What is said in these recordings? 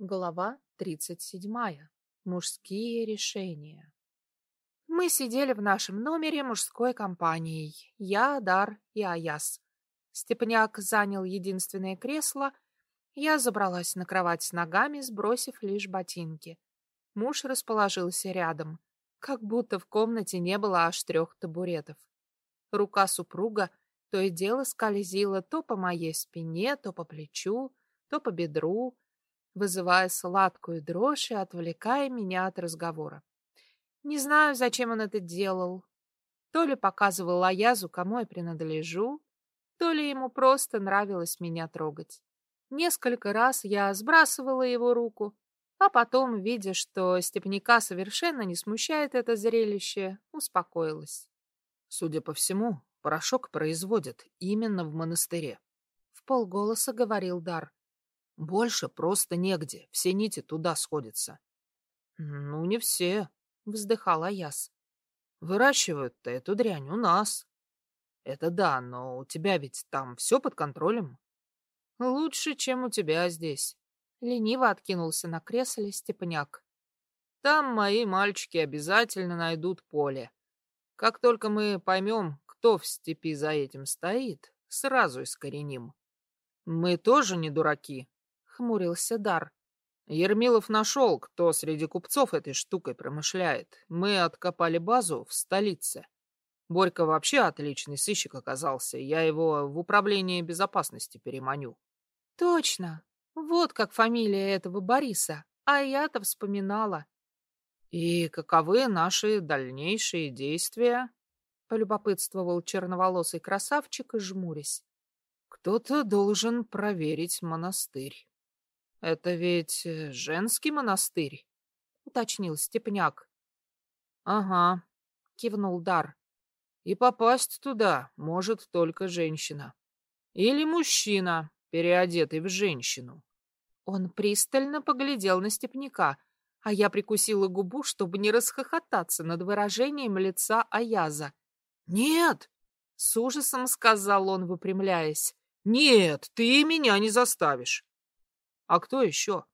Глава 37. Мужские решения. Мы сидели в нашем номере мужской компанией. Я, Дар и Аяс. Степняк занял единственное кресло. Я забралась на кровать с ногами, сбросив лишь ботинки. Муж расположился рядом, как будто в комнате не было аж трех табуретов. Рука супруга то и дело скользила то по моей спине, то по плечу, то по бедру, вызывая сладкую дрожь и отвлекая меня от разговора. Не знаю, зачем он это делал. То ли показывал Аязу, кому я принадлежу, то ли ему просто нравилось меня трогать. Несколько раз я сбрасывала его руку, а потом, видя, что степняка совершенно не смущает это зрелище, успокоилась. Судя по всему, порошок производят именно в монастыре. В полголоса говорил Дар. Больше просто негде, все нити туда сходятся. Ну, не все, вздыхала Яс. Выращивают-то эту дрянь у нас. Это да, но у тебя ведь там все под контролем. Лучше, чем у тебя здесь. Лениво откинулся на кресле Степняк. Там мои мальчики обязательно найдут поле. Как только мы поймем, кто в степи за этим стоит, сразу искореним. Мы тоже не дураки, хмурился Дар. Ермилов нашел, кто среди купцов этой штукой промышляет. Мы откопали базу в столице. Борька вообще отличный сыщик оказался. Я его в управление безопасности переманю. Точно. Вот как фамилия этого Бориса. А я-то вспоминала. И каковы наши дальнейшие действия? Полюбопытствовал черноволосый красавчик, жмурясь. Кто-то должен проверить монастырь. Это ведь э, женский монастырь? Уточнил Степняк. Ага, кивнул Дар. И попасть туда может только женщина. Или мужчина, переодетый в женщину. Он пристально поглядел на Степняка, а я прикусила губу, чтобы не расхохотаться над выражением лица Аяза. «Нет!» — с ужасом сказал он, выпрямляясь. «Нет, ты меня не заставишь. А кто еще?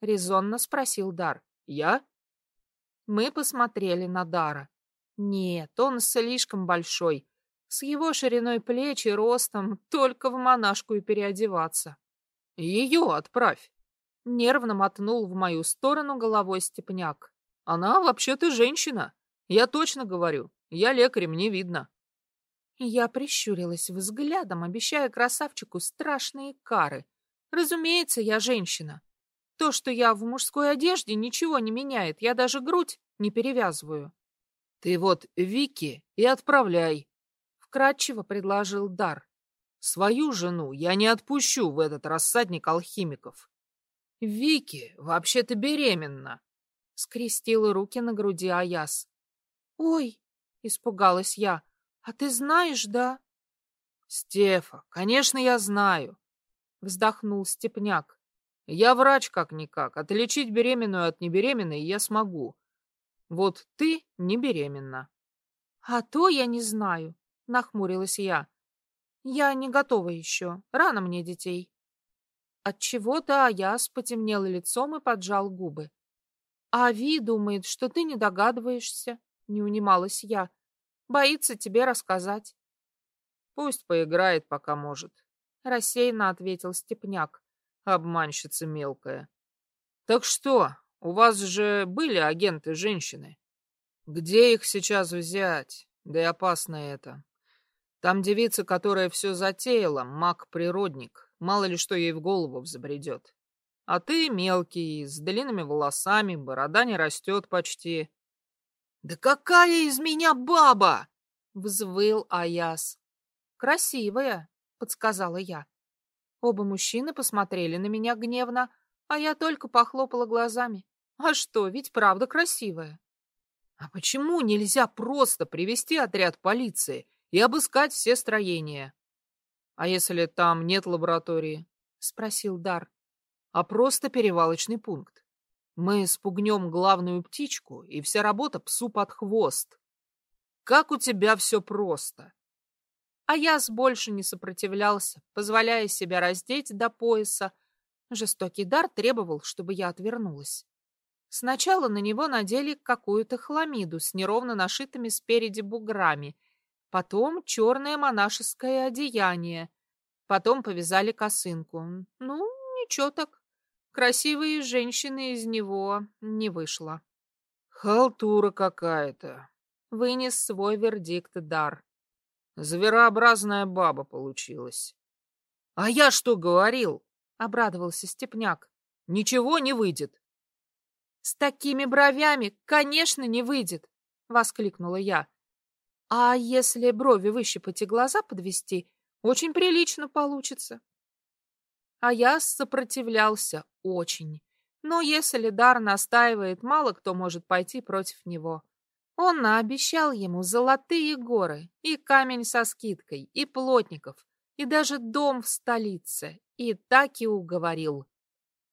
Резонно спросил Дар. Я? Мы посмотрели на Дара. Нет, он слишком большой. С его шириной плеч и ростом только в монашку и переодеваться. Ее отправь. Нервно мотнул в мою сторону головой степняк. Она вообще-то женщина. Я точно говорю. Я лекарь, мне видно. Я прищурилась взглядом, обещая красавчику страшные кары. Разумеется, я женщина. То, что я в мужской одежде, ничего не меняет. Я даже грудь не перевязываю. Ты вот Вики и отправляй. Вкратчиво предложил Дар. Свою жену я не отпущу в этот рассадник алхимиков. Вики вообще-то беременна. Скрестила руки на груди Аяс. Ой, испугалась я. А ты знаешь, да? Стефа, конечно, я знаю вздохнул Степняк. Я врач как-никак. Отличить беременную от небеременной я смогу. Вот ты не беременна. А то я не знаю, нахмурилась я. Я не готова еще. Рано мне детей. От чего-то Аяс потемнел лицом и поджал губы. А Ви думает, что ты не догадываешься, не унималась я. Боится тебе рассказать. Пусть поиграет, пока может рассеянно ответил Степняк. Обманщица мелкая. Так что, у вас же были агенты женщины? Где их сейчас взять? Да и опасно это. Там девица, которая все затеяла, маг-природник. Мало ли что ей в голову взбредет. А ты мелкий, с длинными волосами, борода не растет почти. «Да какая из меня баба!» — взвыл Аяс. «Красивая», — подсказала я. Оба мужчины посмотрели на меня гневно, а я только похлопала глазами. А что, ведь правда красивая. А почему нельзя просто привести отряд полиции и обыскать все строения? А если там нет лаборатории? Спросил Дар. А просто перевалочный пункт. Мы спугнем главную птичку, и вся работа псу под хвост. Как у тебя все просто. А Яс больше не сопротивлялся, позволяя себя раздеть до пояса, Жестокий дар требовал, чтобы я отвернулась. Сначала на него надели какую-то хламиду с неровно нашитыми спереди буграми, потом черное монашеское одеяние, потом повязали косынку. Ну, ничего так. Красивые женщины из него не вышло. Халтура какая-то. Вынес свой вердикт дар. Зверообразная баба получилась. А я что говорил? Обрадовался Степняк. Ничего не выйдет. С такими бровями, конечно, не выйдет, воскликнула я. А если брови выщипать и глаза подвести, очень прилично получится. А я сопротивлялся очень. Но если Дар настаивает, мало кто может пойти против него. Он наобещал ему золотые горы, и камень со скидкой, и плотников, и даже дом в столице, и так и уговорил.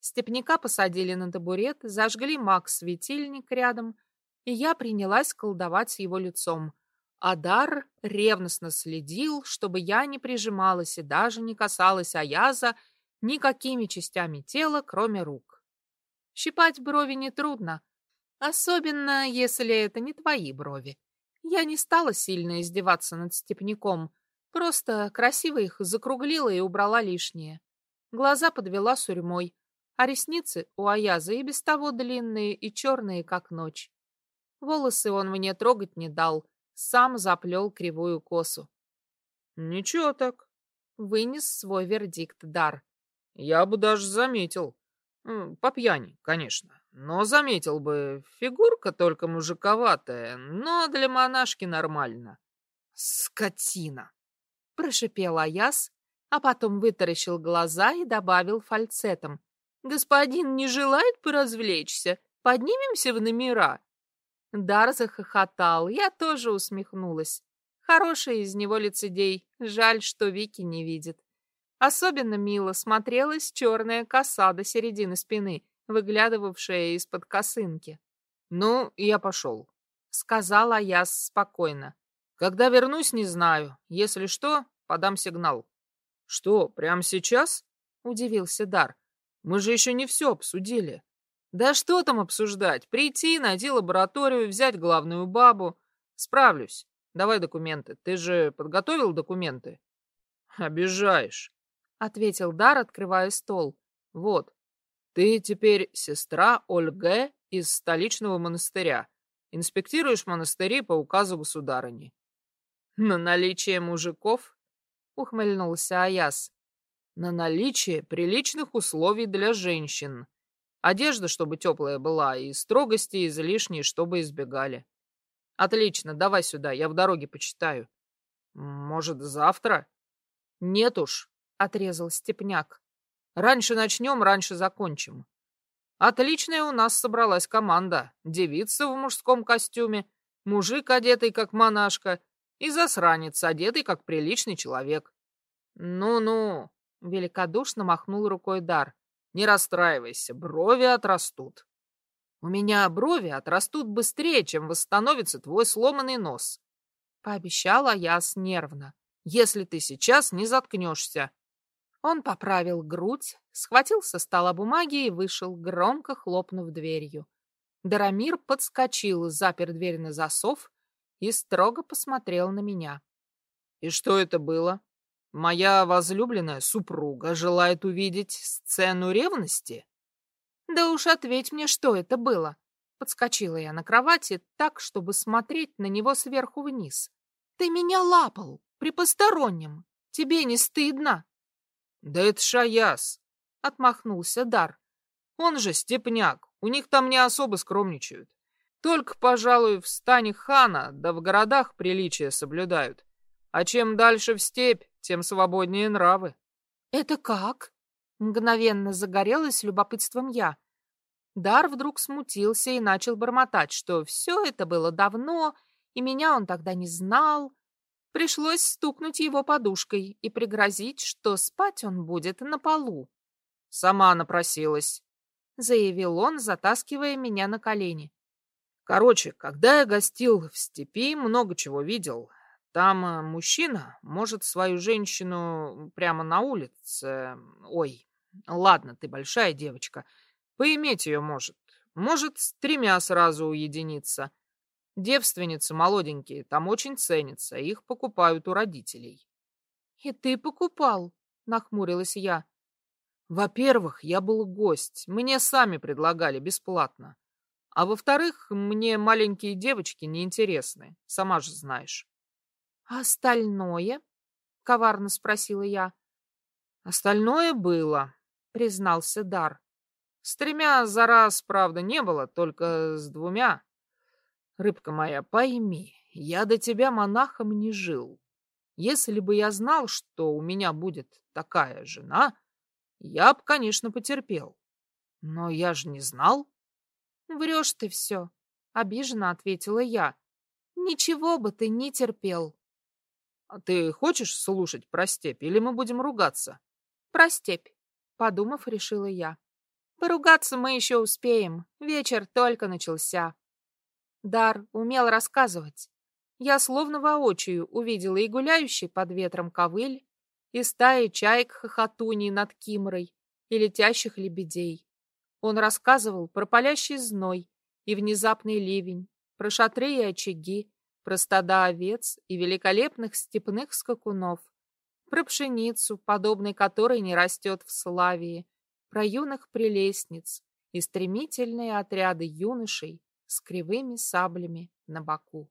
Степняка посадили на табурет, зажгли маг-светильник рядом, и я принялась колдовать его лицом. Адар ревностно следил, чтобы я не прижималась и даже не касалась Аяза никакими частями тела, кроме рук. Щипать брови нетрудно, Особенно, если это не твои брови. Я не стала сильно издеваться над степняком, просто красиво их закруглила и убрала лишнее. Глаза подвела сурьмой, а ресницы у Аяза и без того длинные и черные, как ночь. Волосы он мне трогать не дал, сам заплел кривую косу. — Ничего так. — вынес свой вердикт дар. — Я бы даже заметил. По пьяни, конечно. Но заметил бы, фигурка только мужиковатая, но для монашки нормально. Скотина! Прошипел Аяс, а потом вытаращил глаза и добавил фальцетом. Господин не желает поразвлечься? Поднимемся в номера. Дар захохотал, я тоже усмехнулась. Хороший из него лицедей, жаль, что Вики не видит. Особенно мило смотрелась черная коса до середины спины, выглядывавшая из-под косынки. «Ну, я пошел», — сказала я спокойно. «Когда вернусь, не знаю. Если что, подам сигнал». «Что, прямо сейчас?» — удивился Дар. «Мы же еще не все обсудили». «Да что там обсуждать? Прийти, найти лабораторию, взять главную бабу. Справлюсь. Давай документы. Ты же подготовил документы?» «Обижаешь», — ответил Дар, открывая стол. «Вот, ты теперь сестра Ольге из столичного монастыря. Инспектируешь монастыри по указу государыни. На наличие мужиков? Ухмыльнулся Аяс. На наличие приличных условий для женщин. Одежда, чтобы теплая была, и строгости излишние, чтобы избегали. Отлично, давай сюда, я в дороге почитаю. Может, завтра? Нет уж, отрезал Степняк. Раньше начнем, раньше закончим. Отличная у нас собралась команда. Девица в мужском костюме, мужик, одетый как монашка, и засранец, одетый как приличный человек. Ну-ну, великодушно махнул рукой Дар. Не расстраивайся, брови отрастут. У меня брови отрастут быстрее, чем восстановится твой сломанный нос. Пообещала я нервно. Если ты сейчас не заткнешься. Он поправил грудь, схватил со стола бумаги и вышел, громко хлопнув дверью. Дарамир подскочил, запер дверь на засов и строго посмотрел на меня. «И что это было? Моя возлюбленная супруга желает увидеть сцену ревности?» «Да уж ответь мне, что это было!» Подскочила я на кровати так, чтобы смотреть на него сверху вниз. «Ты меня лапал при постороннем! Тебе не стыдно?» «Да это Шаяс!» — отмахнулся Дар. «Он же степняк, у них там не особо скромничают. Только, пожалуй, в стане хана, да в городах приличия соблюдают. А чем дальше в степь, тем свободнее нравы». «Это как?» — мгновенно загорелась любопытством я. Дар вдруг смутился и начал бормотать, что все это было давно, и меня он тогда не знал, Пришлось стукнуть его подушкой и пригрозить, что спать он будет на полу. «Сама напросилась», — заявил он, затаскивая меня на колени. «Короче, когда я гостил в степи, много чего видел. Там э, мужчина может свою женщину прямо на улице... Ой, Ладно, ты большая девочка. Поиметь ее может. Может, с тремя сразу уединиться. Девственницы молоденькие там очень ценятся, их покупают у родителей. И ты покупал? Нахмурилась я. Во-первых, я был гость. Мне сами предлагали бесплатно. А во-вторых, мне маленькие девочки неинтересны, сама же знаешь. А остальное? Коварно спросила я. Остальное было, признался Дар. С тремя за раз, правда, не было, только с двумя. Рыбка моя, пойми, я до тебя монахом не жил. Если бы я знал, что у меня будет такая жена, я б, конечно, потерпел. Но я же не знал. Врешь ты все, обиженно ответила я. Ничего бы ты не терпел. А ты хочешь слушать про степь или мы будем ругаться? Про степь, подумав, решила я. Поругаться мы еще успеем, вечер только начался. Дар умел рассказывать. Я словно воочию увидела и гуляющий под ветром ковыль, и стаи чаек-хохотуней над Кимрой, и летящих лебедей. Он рассказывал про палящий зной и внезапный ливень, про шатры и очаги, про стада овец и великолепных степных скакунов, про пшеницу, подобной которой не растет в Славии, про юных прелестниц и стремительные отряды юношей с кривыми саблями на боку.